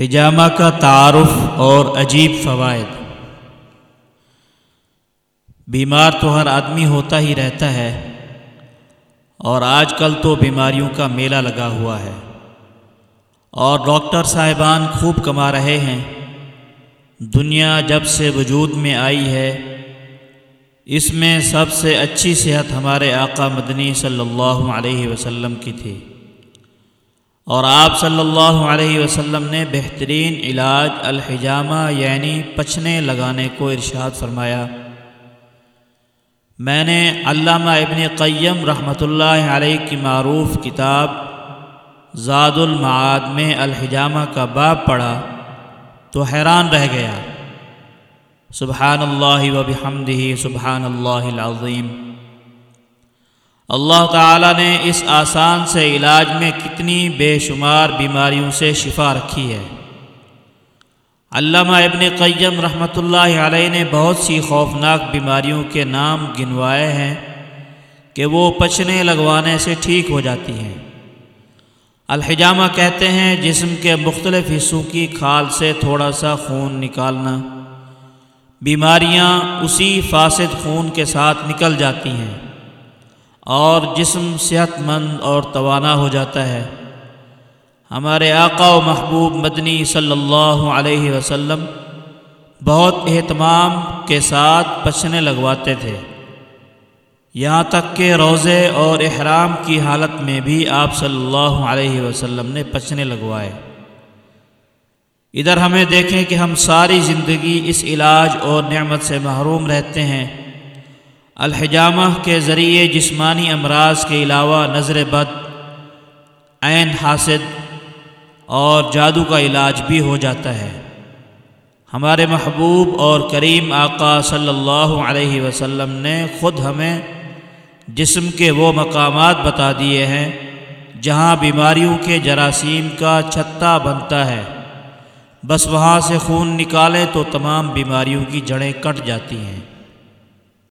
حجامہ کا تعارف اور عجیب فوائد۔ بیمار تو ہر آدمی ہوتا ہی رہتا ہے اور آج کل تو بیماریوں کا میلہ لگا ہوا ہے۔ اور ڈاکٹر صاحبان خوب کما رہے ہیں۔ دنیا جب سے وجود میں آئی ہے، اس میں سب سے اچھی صحت ہمارے آقا مدنی صلی اللہ علیہ وسلم کی تھی۔ اور آپ صلی اللہ علیہ وسلم نے بہترین علاج الحجامہ یعنی پچھنے لگانے کو ارشاد فرمایا۔ میں نے علامہ ابن قیم رحمۃ اللہ علیہ کی معروف کتاب زاد المعاد میں الحجامہ کا باب پڑھا تو حیران رہ گیا۔ سبحان اللہ و بحمدہ، سبحان اللہ العظیم۔ اللہ تعالیٰ نے اس آسان سے علاج میں کتنی بے شمار بیماریوں سے شفا رکھی ہے۔ علامہ ابن قیم رحمۃ اللہ علیہ نے بہت سی خوفناک بیماریوں کے نام گنوائے ہیں کہ وہ پچنے لگوانے سے ٹھیک ہو جاتی ہیں۔ الحجامہ کہتے ہیں جسم کے مختلف حصوں کی کھال سے تھوڑا سا خون نکالنا۔ بیماریاں اسی فاسد خون کے ساتھ نکل جاتی ہیں۔ اور جسم صحت مند اور توانا ہو جاتا ہے۔ ہمارے آقا و محبوب مدنی صلی اللہ علیہ وسلم بہت اہتمام کے ساتھ پچھنے لگواتے تھے۔ یہاں تک کہ روزے اور احرام کی حالت میں بھی آپ صلی اللہ علیہ وسلم نے پچھنے لگوائے۔ ادھر ہمیں دیکھیں کہ ہم ساری زندگی اس علاج اور نعمت سے محروم رہتے ہیں۔ الحجامہ کے ذریعے جسمانی امراض کے علاوہ نظر بد، عین حاسد اور جادو کا علاج بھی ہو جاتا ہے۔ ہمارے محبوب اور کریم آقا صلی اللہ علیہ وسلم نے خود ہمیں جسم کے وہ مقامات بتا دیے ہیں جہاں بیماریوں کے جراثیم کا چھتا بنتا ہے۔ بس وہاں سے خون نکالیں تو تمام بیماریوں کی جڑیں کٹ جاتی ہیں۔